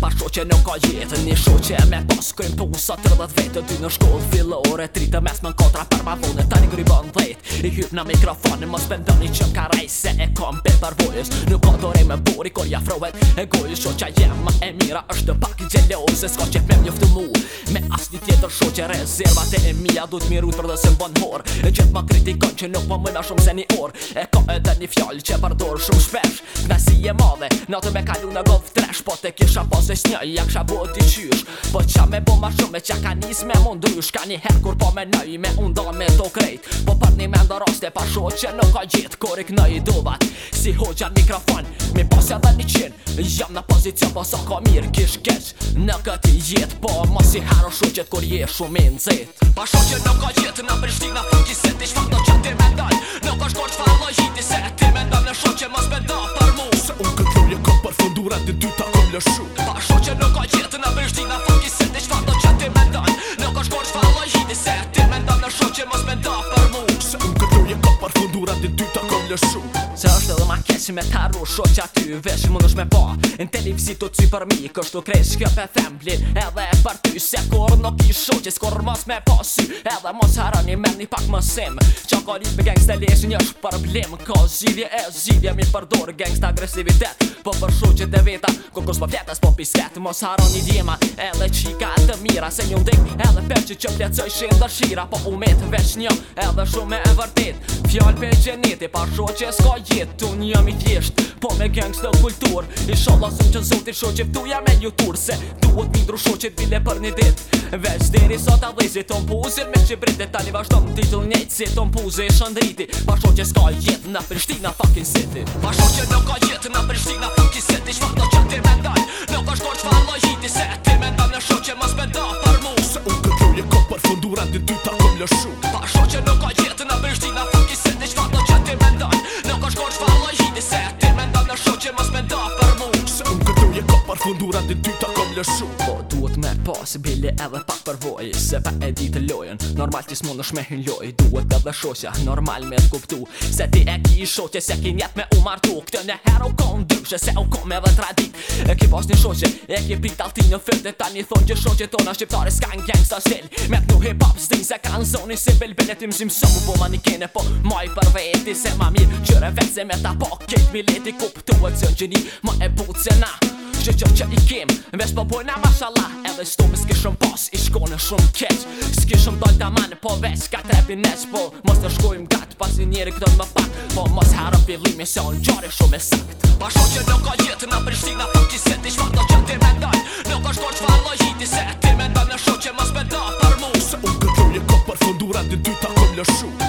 Par qo që nuk ka jetë Një sho që me pas kërim të usa Të rëdhët vetë Dy në shkodë fillore, ore Tri të mes më në kontra Par ma vëllë Ta një grybë dhejt I hyp në mikrofon më që karaj Se e kom për për vojës Nuk ka dorej me buri Kër ja frowet E gojës Sho që jemë E mira është pak ti gjelon Se s'ka qep me mjoftu mu Me asni tjetër shu që rezervat e mija Du t'miru për dhe se mbon hor E qep ma kritikon që nuk po mëna shumë se një or E ka edhe një fjall që përdor shumë shpesh Dhe si e madhe, natë me kalu në gov tresh Po te kisha pas e s'një, Ja sha bo t'i qysh Po qa me bo ma shumë, qa ka nis me mundrysh Ka një her kur po me nëj, me unda me to krejt Po për një me ndë raste, pa shu që nuk ka gjit Kor i i dovat, si hoqja mikrofon Mi pasi edhe një qin Jam në pozicion po sa ka mirë kish kesh Në këti jet Po ma si hero shuqet kur je shumë në zet Pa shuqet nuk ka jet në prishti në fuqi se ti shfak do që ti me dal Nuk është kor që fa lojiti se ti me ndam në shuqet mos me da për mu Se unë këtë lulli kom për fundurat dhe dy ta kom lëshu me ta ru shoqa ty Vesh mund është me po Në televizi të cy për mi Kështu kresh kjo pe themblin Edhe e për ty Se kur nuk i shoqis Kur mos me posi Edhe mos harani me një pak mësim Që kalim për gangsta leshin jash problem Ka zhidhje e zhidhje mi përdor gangsta agresivitet Po për shoqet e veta, ko kus për po fletas po pisket Mos haron i djema, edhe qika të mira Se një ndik, edhe për që që plecoj shindër dërshira Po umet veç një, edhe shume e vërtit Fjall për gjeniti, par shoqe s'ka jet Tu një jam i thjesht, po me gangsta kultur I sholla su që zotin shoqe, tu jam e jutur Se duhet mi ndru shoqe bile për një dit Veç deri sot a dhezi ton puzi Me që brinde tani vazhdo më titull njejt Si ton puzi e shëndriti Pasho që s'ka jetë në Prishtina fucking city Pasho që nuk ka jetë në Prishtina fucking city Shma këto që t'i mendaj Nuk ka korë që falo jiti Se t'i mendaj në shok që mës bënda për mu Se unë këtruje ka për fundura Dë dy ta këm lëshu Pasho që nuk ka jetë në Prishtina fucking city Shma këto që t'i mendaj Nuk ka korë që falo jiti Se t'i mendaj në shok që mës bënda për kundurat e ta kom lëshu Po duhet me pasi bile edhe pa përvoj Se pa e ditë lojen, normal ti s'mon është me hin loj Duhet edhe shosja, normal me t'kuptu Se ti e ki shosje, se ki njet me umartu Këtë në herë u kom dryshe, se u kom edhe tradit E ki pas një shosje, e ki pik t'alti në fil Dhe ta një thonë që shosje tona shqiptare s'kan gangsta stil Me t'nu hip hop s'din se kan zoni si bil bil e ti mëzim Së po një kene po, i për veti Se ma mirë, qëre vetë se me ta po Kejt bileti kuptu e cën gjeni, ma e bu që që që i kem Vesh po pojna mashallah Edhe stupi s'ki shumë pas I shko në shumë keq S'ki shumë të manë Po veç ka trepi nes Po mos të shkojmë gat Pas i njeri këtën më pak Po mos harë fillimi Se on gjari shumë e sakt Pa shumë që nuk o jetë në Prishtina Po që se ti shfak do që ti mendoj Nuk është por që falo jiti Se ti mendoj në shumë që mos bedo për mu Se unë këtru një kopë për fundura Dë dyta këm lëshu